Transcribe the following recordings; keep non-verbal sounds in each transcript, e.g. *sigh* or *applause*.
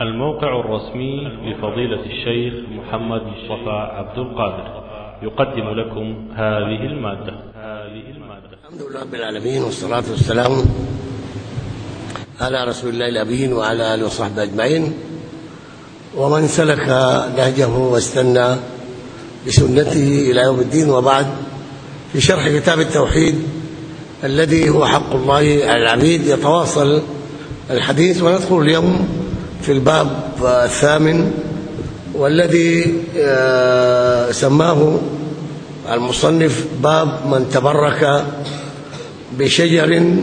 الموقع الرسمي لفضيلة الشيخ محمد مصطفى عبد القادر. يقدم لكم هذه المادة. هذه المادة الحمد لله رب العالمين والصلاة والسلام على رسول الله الأمين وعلى آله وصحبه أجمعين. ومن سلك نهجه واستنى بسنته إلى يوم الدين وبعد في شرح كتاب التوحيد الذي هو حق الله على العبيد يتواصل الحديث وندخل اليوم في الباب الثامن والذي سماه المصنف باب من تبرك بشجر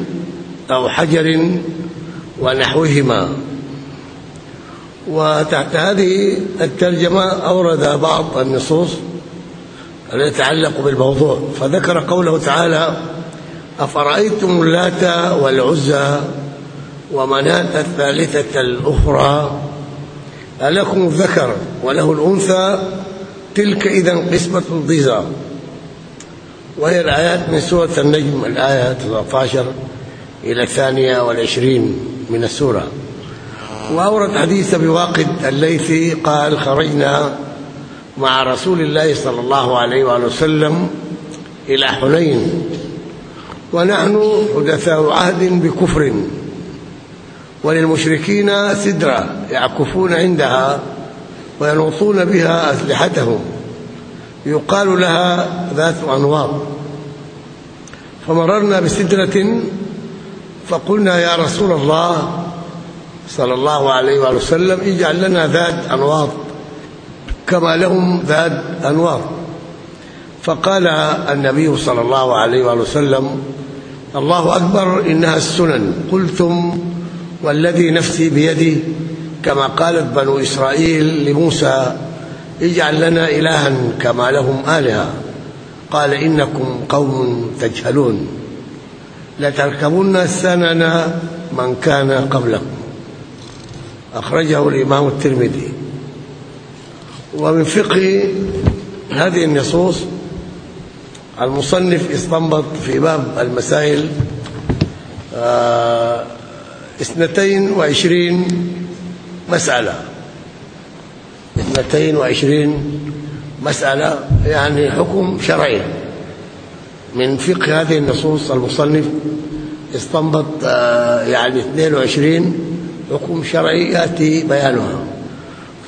أو حجر ونحوهما. وتحت هذه الترجمة أورد بعض النصوص التي تتعلق بالموضوع فذكر قوله تعالى أفرأيتم اللات والعزى ومناة الثالثة الأخرى ألكم الذكر وله الأنثى تلك إذا قسمة ضيزى وهي الآيات من سورة النجم الآية 13 إلى الثانية والعشرين من السورة. وأورد حديث بواقد الليثي قال خرجنا مع رسول الله صلى الله عليه وآله وسلم إلى حنين ونحن حدثاء عهد بكفر. وللمشركين سدرة يعكفون عندها وينوطون بها أسلحتهم. يقال لها ذات أنواط فمررنا بسدرة فقلنا يا رسول الله صلى الله عليه وآله وسلم اجعل لنا ذات أنواط كما لهم ذات أنواط فقال النبي صلى الله عليه وآله وسلم الله أكبر إنها السنن. قلتم والذي نفسي بيدي كما قالت بنو إسرائيل لموسى اجعل لنا إلها كما لهم آلهة. قال إنكم قوم تجهلون. لتركبن سننا من كان قبلكم. أخرجه الإمام الترمذي. ومن فقه هذه النصوص المصنف استنبط في باب المسائل آه 22 مسألة. 22 مسألة يعني حكم شرعي. من فقه هذه النصوص المصنف استنبط آه، يعني 22 حكم شرعي يأتي بيانها.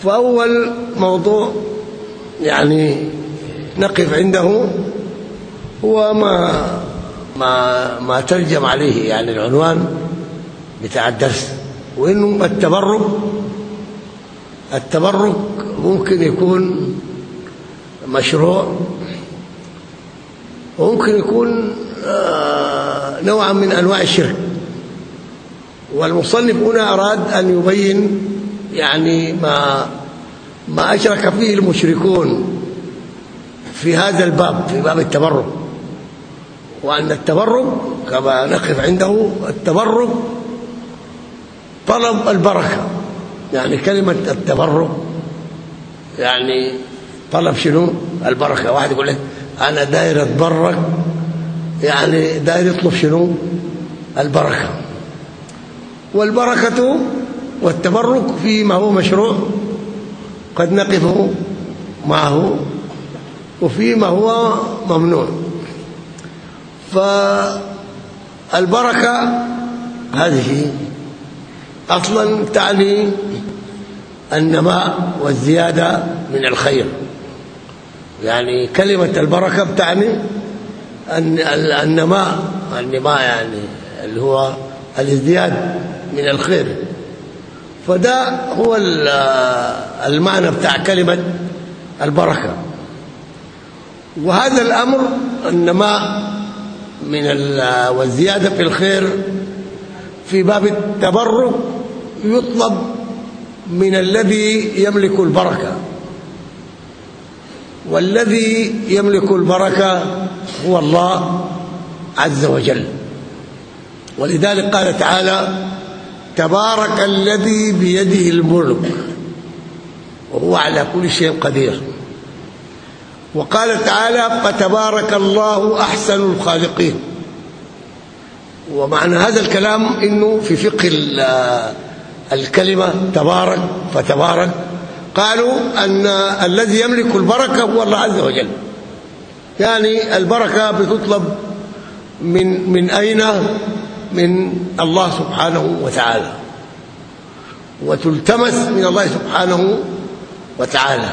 فأول موضوع يعني نقف عنده هو ما ما ما ترجم عليه يعني العنوان. بتاع الدرس. وإنه التبرك التبرك ممكن يكون مشروع وممكن يكون نوعا من أنواع الشرك. والمصنف هنا أراد أن يبين يعني ما ما أشرك فيه المشركون في هذا الباب في باب التبرك. وأن التبرك كما نقف عنده التبرك طلب البركة. يعني كلمة التبرك يعني طلب شنو؟ البركة. واحد يقول لك أنا داير أتبرك يعني داير يطلب شنو؟ البركة. والبركة والتبرك فيما هو مشروع قد نقف معه وفيما هو ممنوع. فالبركة هذه أصلا تعني النماء والزيادة من الخير. يعني كلمة البركة بتعني أن النماء النماء يعني اللي هو الازدياد من الخير. فده هو المعنى بتاع كلمة البركة. وهذا الأمر النماء من والزيادة في الخير في باب التبرك يطلب من الذي يملك البركة. والذي يملك البركة هو الله عز وجل. ولذلك قال تعالى تبارك الذي بيده الملك. وهو على كل شيء قدير. وقال تعالى فتبارك الله أحسن الخالقين. ومعنى هذا الكلام إنه في فقه الكلمة تبارك فتبارك. قالوا أن الذي يملك البركة هو الله عز وجل. يعني البركة بتطلب من من أين؟ من الله سبحانه وتعالى. وتلتمس من الله سبحانه وتعالى.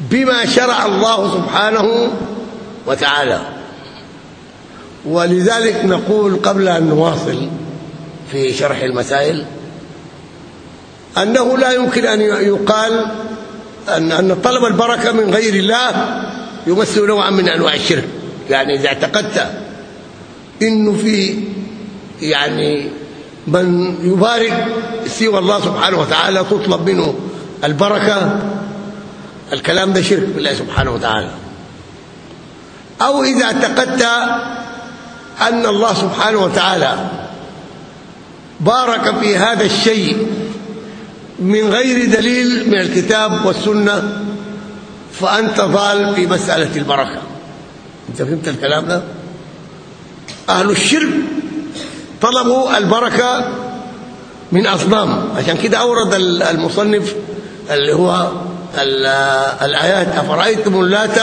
بما شرع الله سبحانه وتعالى. ولذلك نقول قبل أن نواصل في شرح المسائل أنه لا يمكن أن يقال أن أن طلب البركة من غير الله يمثل نوعا من أنواع الشرك. يعني إذا اعتقدت إنه في يعني من يبارك سوى الله سبحانه وتعالى تطلب منه البركة الكلام ده شرك بالله سبحانه وتعالى. أو إذا اعتقدت أن الله سبحانه وتعالى بارك في هذا الشيء من غير دليل من الكتاب والسنة فأنت ضال في مسألة البركة. أنت فهمت الكلام ده؟ أهل الشرك طلبوا البركة من أصنام. عشان كده أورد المصنف اللي هو الآيات أفرأيتم اللات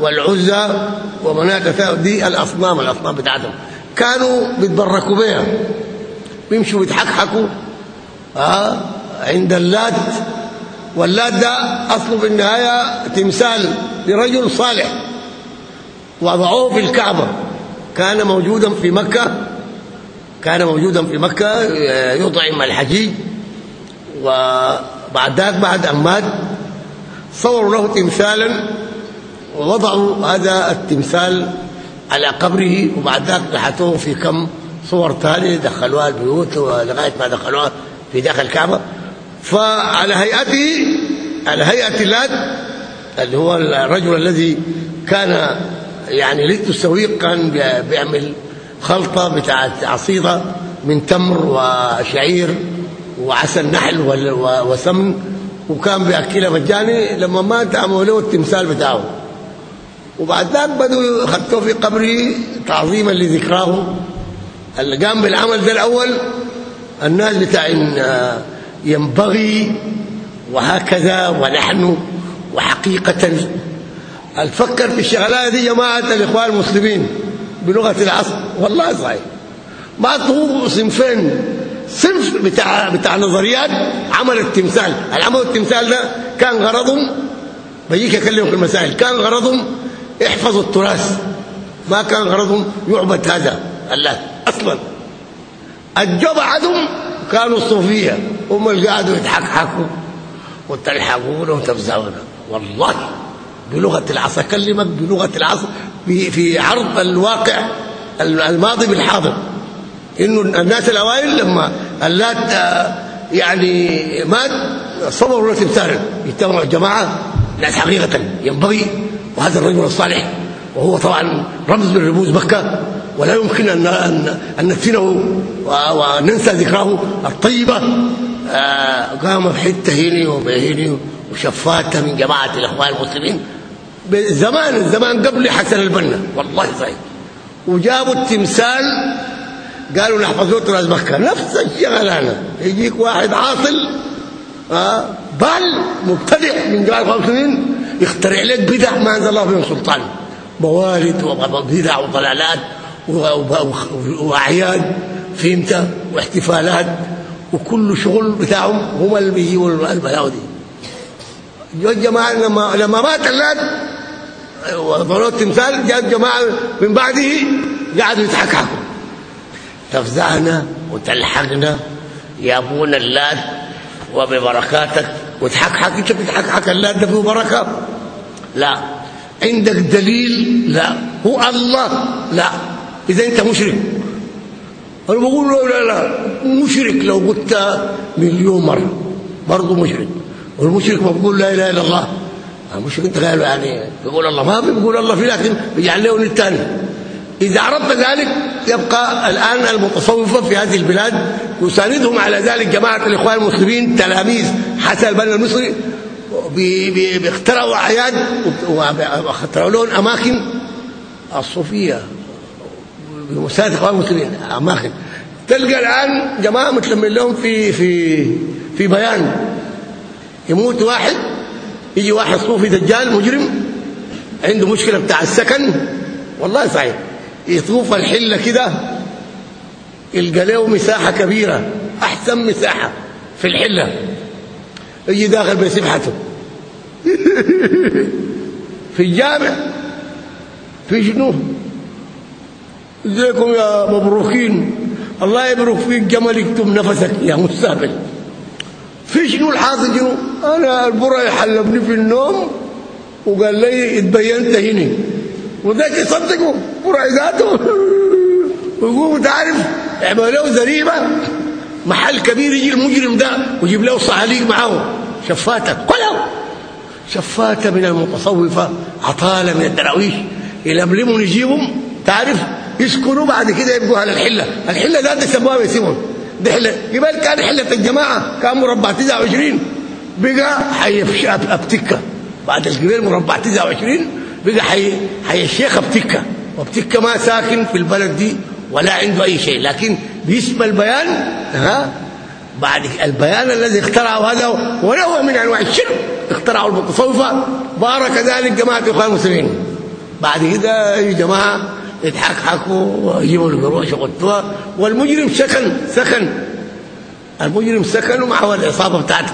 والعزى ومناة دي الأصنام الأصنام بتاعتهم. كانوا بيتبركوا بها بيمشوا يتحكحكوا آه. عند اللات واللات ده اصله في النهاية تمثال لرجل صالح. وضعوه في الكعبة. كان موجودا في مكة كان موجودا في مكة يطعم الحجيج وبعد ذلك بعد أن مات صوروا له تمثالا ووضعوا هذا التمثال على قبره وبعد ذلك بحثوه في كم صور ثانية دخلوها البيوت ولغاية ما دخلوها في داخل الكعبة. فعلى هيئته على هيئة اللات اللي هو الرجل الذي كان يعني ليت السويق كان بيعمل خلطة بتاعت عصيدة من تمر وشعير وعسل نحل وسمن وكان بياكلها مجاني لما مات عملوا له التمثال بتاعه. وبعد ذلك بدوا خدوه في قبره تعظيما لذكراه. اللي قام بالعمل ده الأول الناس بتاع ينبغي وهكذا ونحن وحقيقة الفكر في الشغلات دي جماعة الإخوان المسلمين بلغة العصر. والله صحيح. ما تغوضوا صنفين صنف بتاع بتاع نظريات عمل التمثال. العمل التمثال ده كان غرضهم بيجيك أكلمك في المسائل. كان غرضهم احفظوا التراث. ما كان غرضهم يعبد هذا. الله أصلا. الجو بعدهم كانوا الصوفيه هم اللي قعدوا يتحكحكوا وتلحقون وتفزعون والله بلغة العصر أكلمك بلغة العصر في عرض الواقع الماضي بالحاضر. إنه الناس الأوائل لما اللات يعني مات صوروا له تمثال يجتمعوا الجماعة ناس حقيقة ينبغي وهذا الرجل الصالح وهو طبعا رمز من رموز مكة. ولا يمكن ان ان, أن وننسى ذكراه. الطيبة قام بحته هنا وبهنا وشفاته من جماعة الإخوان المسلمين. زمان الزمان قبل حسن البنا. والله صحيح. وجابوا التمثال قالوا نحفظ له تراث مكة. نفس الشغلانه يجيك واحد عاطل آه بل مبتدع من جماعة المسلمين يخترع لك بدع ما أنزل الله بهم سلطان. موالد وبدع وضلالات. واعياد فهمت واحتفالات وكل شغل بتاعهم هم اللي بيجيبوا البلاوي دي. جو جماعة لما لما مات اللات وضروا التمثال جاء جماعة من بعده قعدوا يتحكحكوا. تفزعنا وتلحقنا يا أبونا اللات وببركاتك. وتحكحك انت بتحكحك اللات ده فيه بركه لا. عندك دليل؟ لا. هو الله؟ لا. إذا أنت مشرك. أنا بقول له لا لا مشرك لو قلت مليون مرة برضه مشرك. والمشرك ما بيقول لا إله إلا الله. المشرك أنت قال يعني بيقول الله. ما بيقول الله في لكن بيجعل له الثاني إذا عرفت ذلك يبقى الآن المتصوفة في هذه البلاد يساندهم على ذلك جماعة الإخوان المسلمين تلاميذ حسن البنا المصري بيخترعوا أعياد واخترعوا لهم أماكن الصوفية. بمساعده الاخوان المسلمين. اماكن تلقى الآن جماعة متلمين لهم في في في بيان. يموت واحد يجي واحد صوفي دجال مجرم عنده مشكلة بتاع السكن. والله صحيح. يطوف الحلة كده يلقى له مساحة كبيرة أحسن مساحة في الحلة. يجي داخل بسبحته *laughs* في الجامع. في شنو؟ ازيكم يا مبروكين. الله يبارك فيك جمل يكتم نفسك يا مستقبل. في شنو الحاصل شنو؟ أنا البرع حلبني في النوم وقال لي اتبينت هنا وذاك يصدقوا برع ذاته. *laughs* ويقوموا تعرف يعملوا له زريبة. محل كبير يجي المجرم ده ويجيب له صعاليق معاه شفاته كلهم شفاته من المتصوفة. عطاله من الدراويش يلملموا يجيبهم تعرف يسكنوا بعد كده يبقوا على الحلة. الحلة ذات سموها بيسمهم ده حلة. يبقى كان حلة الجماعة. كان مربع 29 بقى حي أبتكة. بعد الكبير مربع 29 بقى حي حي الشيخ أبتكة. وأبتكة ما ساكن في البلد دي ولا عنده أي شيء. لكن باسم البيان ها؟ بعد البيان الذي اخترعه هذا ونوع من أنواع الشرك. اخترعوا المتصوفة. بارك ذلك جماعة الاخوان المسلمين. بعد كده يا جماعة يتحكحكوا ويجيبوا القروش ويغطوها والمجرم سكن سكن. المجرم سكن ومعه العصابة بتاعته.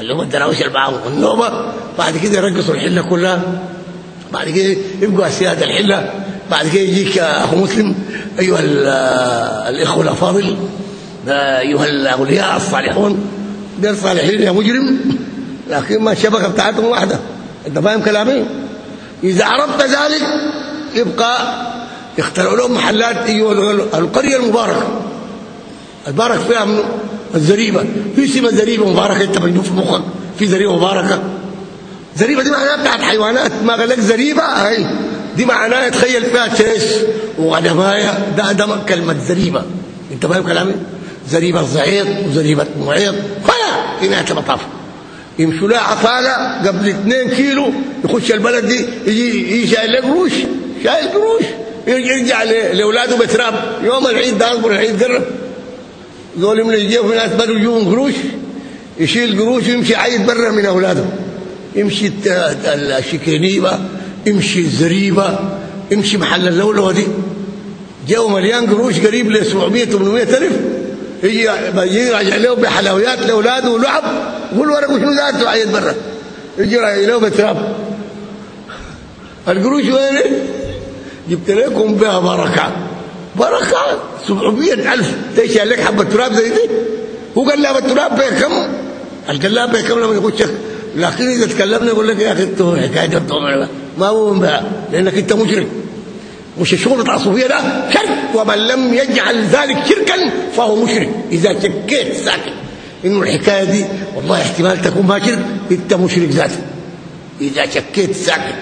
اللي هم الدراويش اللي معاهم النوبه بعد كده يرقصوا الحلة كلها. بعد كده يبقوا أسياد الحلة. بعد كده يجيك أخو مسلم أيها الإخوة الأفاضل. أيها الأولياء الصالحون. دول صالحين يا مجرم. لكن ما الشبكه بتاعتهم واحدة. أنت فاهم كلامي؟ إذا عرفت ذلك يبقى يخترعوا لهم محلات أيوه القرية المباركة. البارك فيها من الزريبة. في سمه زريبة مباركة انت مجنون في مخك. في زريبة مباركة. زريبة دي معناها بتاعت حيوانات. ما قال لك زريبة؟ هي دي معناها تخيل فيها تيس وغنمايه ده ده كلمة زريبة. انت فاهم كلامي؟ زريبة الزعيط وزريبة معيط فلا! في نهايه المطاف يمشوا لها عفاله قبل 2 كيلو. يخش البلد دي يجي يجي شايل قروش. شايل قروش. يرجع لأولاده بتراب. يوم العيد ده اصبر العيد قرب. دول من يجيبوا ناس بدوا يجيبوا قروش يشيل قروش ويمشي عيد برا من اولاده يمشي الشكينيبه يمشي الزريبة يمشي محل اللولوه دي. جو مليان قروش قريب ل 700 800 ألف. يجي راجع له بحلويات لأولاده ولعب. يقول ورق شنو ذاته؟ عيد برا. يجي راجع له بتراب. القروش وين جبت لكم بها بركة. بركة 700 ألف. تشيل لك حبة تراب زي دي؟ هو قال لها التراب بها كم؟ القلاب بها كم؟ لما يخش لكن إذا تكلمنا يقول لك يا أخي انت حكاية ما هو بها. لأنك أنت مشرك مش الشغل بتاع الصوفيه ده؟ شرك. ومن لم يجعل ذلك شركا فهو مشرك. إذا شكيت ساكت. إنه الحكاية دي والله احتمال تكون ما شرك. أنت مشرك ذاته إذا شكيت ساكت.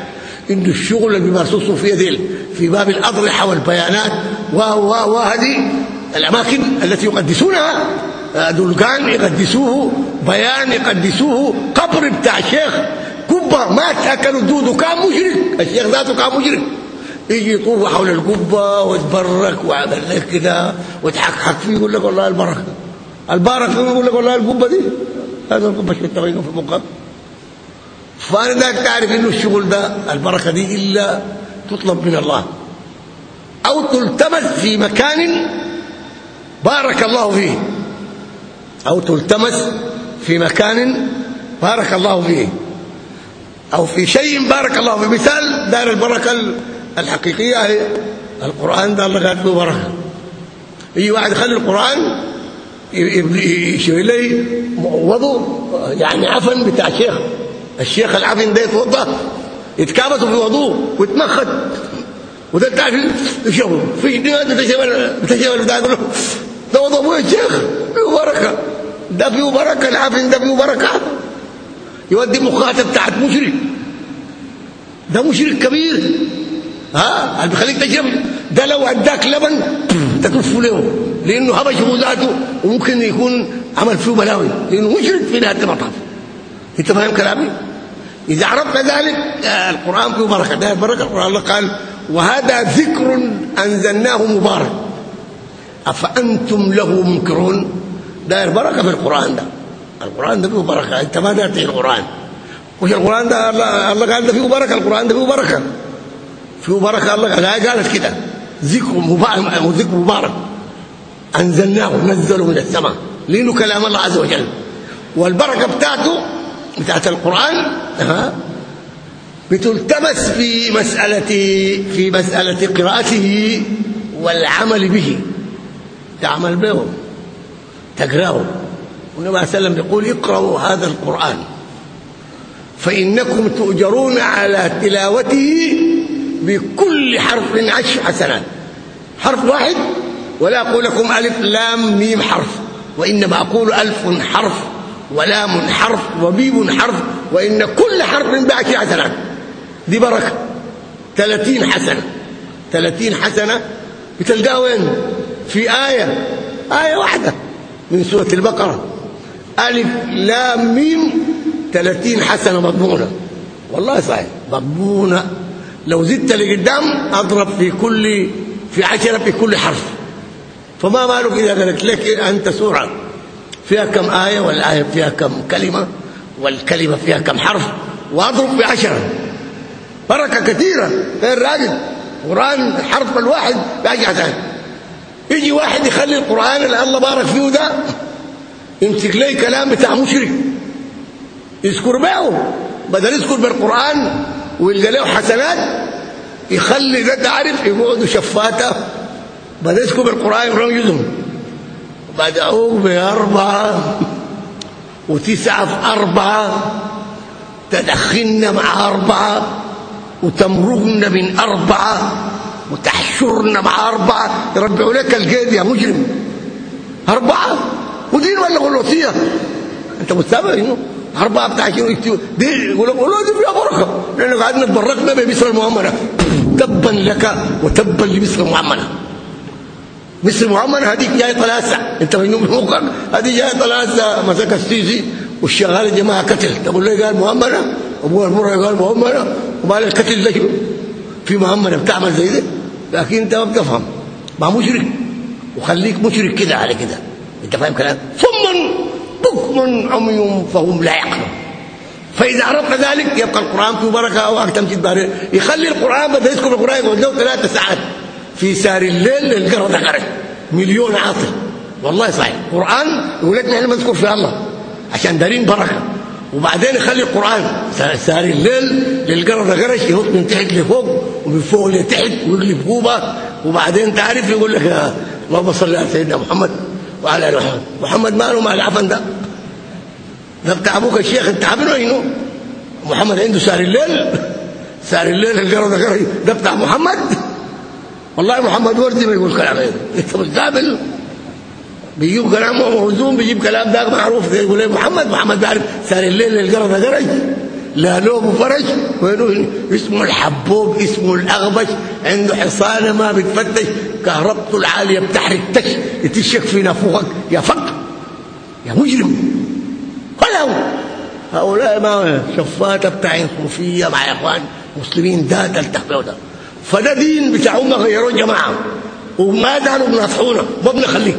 انه الشغل اللي بيمارسوه الصوفيه دي في باب الأضرحة والبيانات وهذه الأماكن التي يقدسونها. دول كان يقدسوه بيان يقدسوه قبر بتاع شيخ قبه مات اكلوا الدود وكان مشرك. الشيخ ذاته كان مشرك. يجي يطوف حول القبه ويتبرك ويعمل لك كده ويتحكحك فيه يقول لك والله البركة. البركة يقول لك والله القبه دي. هذا القبه تبينه في مقام ذاك تعرف إنه الشغل ده البركة دي إلا تطلب من الله. أو تلتمس في مكان بارك الله فيه. أو تلتمس في مكان بارك الله فيه. أو في شيء بارك الله فيه. مثال دار البركة الحقيقية هي القرآن ده الله قال له بركة. يجي واحد يخلي القرآن يشيل لي وضوء يعني عفن بتاع شيخ. الشيخ العفن ده يتوضأ يتكابسوا في وضوء ويتمخد. وده تعرف يشوف في ده تشمل تشمل بتاع ده وضوء ابويا الشيخ بركة. ده فيه بركة العفن ده فيه بركة. يودي مخاطب بتاعت مشرك. ده مشرك كبير. ها؟ اللي بيخليك تشرب. ده لو اداك لبن تكف له. لأنه هبشه ذاته وممكن يكون عمل فيه بلاوي. لأنه مشرك في نهاية المطاف. انت فاهم كلامي؟ إذا عرفنا ذلك القرآن فيه بركة ده بركة. القرآن الله قال وهذا ذكر أنزلناه مبارك. أفأنتم له منكرون؟ داير بركه في القرآن ده. القرآن ده فيه بركة. أنت ما داير القرآن. وش القرآن ده الله, الله قال ده فيه بركة. القرآن ده فيه بركة. فيه بركة الله قالت كده. ذكر مبارك ذكر مبارك. أنزلناه نزله من السماء. لأنه كلام الله عز وجل. والبركة بتاعته بتاعت القرآن ها؟ بتلتمس في مساله في مسألة قراءته والعمل به. تعمل به. تقرأه. والنبي عليه وسلم يقول اقرأوا هذا القرآن. فإنكم تؤجرون على تلاوته بكل حرف عشر حسنات. حرف واحد ولا أقول لكم ألف لام ميم حرف وإنما أقول ألف حرف. ولام حرف وبيب حرف وإن كل حرف بعشر حسنات دي بركة. ثلاثين حسنة. ثلاثين حسنة. بتلقاها وين؟ في آية. آية واحدة من سورة البقرة. ألف لام ميم. 30 حسنة مضمونة. والله صحيح. مضمونة. لو زدت لقدام أضرب في كل في عشرة في كل حرف. فما بالك إذا قالت لك أنت سورة؟ فيها كم آية والآية فيها كم كلمة والكلمة فيها كم حرف؟ وأضرب بعشرة. بركة كثيرة. غير راجل. قرآن الحرف الواحد بعشرة حسنات يجي واحد يخلي القرآن اللي الله بارك فيه ده يمسك لي كلام بتاع مشرك؟ يذكر معه. بدل يذكر بالقرآن ويلقى له حسنات يخلي ده تعرف يقعدوا شفاته. بدل يذكر بالقرآن يروح يزهم بدأوه بأربعة وتسعة في أربعة تدخلن مع أربعة وتمرغن من أربعة وتحشرن مع أربعة. يربعوا لك القيد يا مجرم. أربعة؟ ودين ولا غلوصية أنت مستوعب إنه أربعة بتاع شنو؟ يكتبوا دي يقول لك والله دي فيها بركة. لأنك قعدنا تبركنا بمصر المؤمنة. تبا لك وتبا لمصر المؤمنة. مصر المؤمنة هذيك جاية طلاسة. أنت مجنون بمخك هذه جاية طلاسة. مسك السيسي. والشغال جماعة قتل. تقول لي قال مؤمنة أبوها المرة قال مؤمنة وبعد القتل ده في مؤمنة بتعمل زي ده. لكن أنت ما بتفهم. ما مشرك. وخليك مشرك كده على كده. أنت فاهم كلام؟ ثم بكم عمي فهم لا يعقلون. فإذا عرفت ذلك يبقى القرآن فيه بركة أو أكتم تدبر يخلي القرآن بدا يذكر القرآن يقعد له ثلاث ساعات. في سار الليل للقرى خرج مليون عاطل. والله صحيح. القران يقول لك نحن بنذكر في الله عشان دارين بركة. وبعدين يخلي القران سار الليل للقرى غرش يهط من تحت لفوق ومن فوق لتحت ويقلب كوبه وبعدين تعرف يقول لك اللهم صل على سيدنا محمد وعلى آل محمد. محمد ماله مع العفن ده؟ ده بتاع أبوك الشيخ أنت عامله انه محمد عنده سار الليل. سار الليل القرى ده ده بتاع محمد؟ والله محمد وردي ما يقول كلام. هذا انت مستقبل بيجيب كلام موزون بيجيب كلام ده معروف. يقول لي محمد؟ محمد بيعرف سار الليل القرى ده قرج لا لوب وفرج وينه اسمه الحبوب اسمه الأغبش عنده حصانة ما بتفتش. كهربته العالية بتحرك تش تشك في نافوخك يا فق يا مجرم. ولو هؤلاء ما شفاته بتاع صوفيه مع إخوان مسلمين ده تلتحقوا ده. فده دين بتاع امه غيروه جماعة. وما دانوا بنصحونا ما بنخليه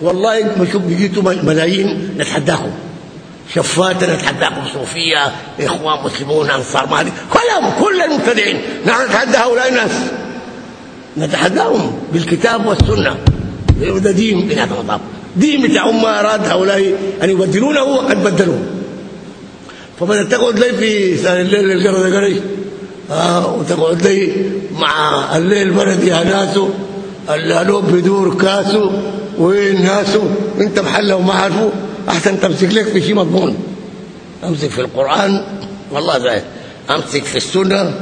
والله ما شوف بيجيتوا ملايين نتحداكم. شفاته نتحداكم صوفية إخوان مسلمون أنصار ما كلهم كل المبتدعين. نحن نتحدى هؤلاء الناس. نتحداهم بالكتاب والسنة. ده دين بناء المطاف دين بتاع أمة أراد هؤلاء أن يبدلونه وقد بدلوه فبدأت تقعد لي في الليل قريش. آه وتقعد لي مع الليل برد يا ناسو اللالوب بدور كاسو وين ناسو؟ انت محله وما عارفه احسن تمسك لك في شيء مضمون. امسك في القرآن والله زي امسك في السنة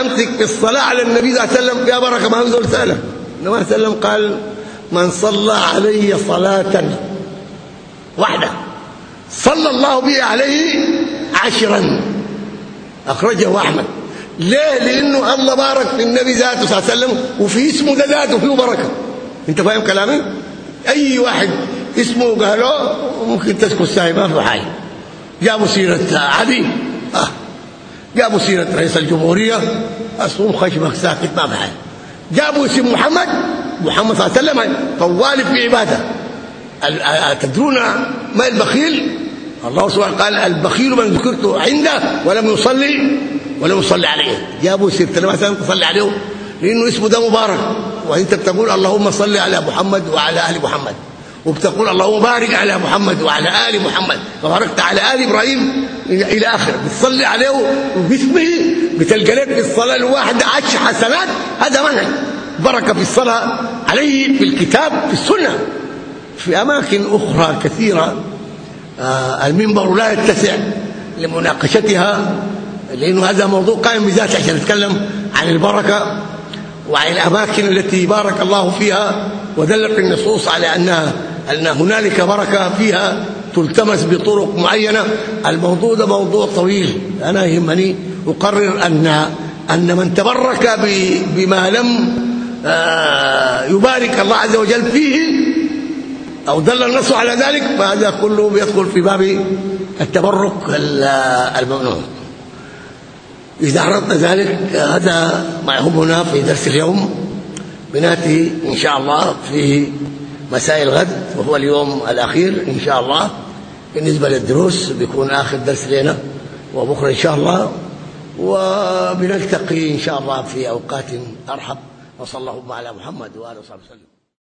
امسك في الصلاة على النبي صلى الله عليه وسلم يا بركة ما هو رساله النبي صلى الله عليه وسلم قال من صلى علي صلاة واحدة صلى الله به عليه عشرا. أخرجه أحمد. ليه؟ لأنه الله بارك في النبي ذاته صلى الله عليه وسلم وفي اسمه ده ذاته فيه بركة. أنت فاهم كلامي؟ أي واحد اسمه قالوا ممكن تسكت ساي ما في حاجة. جابوا سيره علي آه. جابوا سيره رئيس الجمهورية. أصوم خشمك ساكت ما في حاجة. جابوا اسم محمد. محمد صلى الله عليه وسلم طوال في عبادة. تدرون ما البخيل؟ الله سبحانه قال البخيل من ذكرت عنده ولم يصلي. ولم يصلي عليه. جابوا سيره مثلا تصلي عليه. لأنه اسمه ده مبارك. وأنت بتقول اللهم صل على محمد وعلى آل محمد. وبتقول اللهم بارك على محمد وعلى آل محمد. وباركت على آل إبراهيم إلى اخره بتصلي عليه باسمه بتلقى لك الصلاة الواحدة عشر حسنات. هذا منهج بركة في الصلاة عليه في الكتاب في السنة. في أماكن أخرى كثيرة آه المنبر لا يتسع لمناقشتها. لأنه هذا موضوع قائم بذاته. عشان نتكلم عن البركة وعن الأماكن التي بارك الله فيها ودلت النصوص على انها أن هنالك بركة فيها تلتمس بطرق معينة. الموضوع ده موضوع طويل. أنا يهمني أقرر أن أن من تبرك بما لم يبارك الله عز وجل فيه أو دل النص على ذلك فهذا كله بيدخل في باب التبرك الممنوع. إذا اردنا ذلك هذا ما يهمنا في درس اليوم. بناتي إن شاء الله في مساء الغد وهو اليوم الأخير إن شاء الله. بالنسبة للدروس بيكون آخر درس لنا وبكرة إن شاء الله. وبنلتقي إن شاء الله في أوقات ارحب وصلى الله على محمد وآله وصحبه وسلم.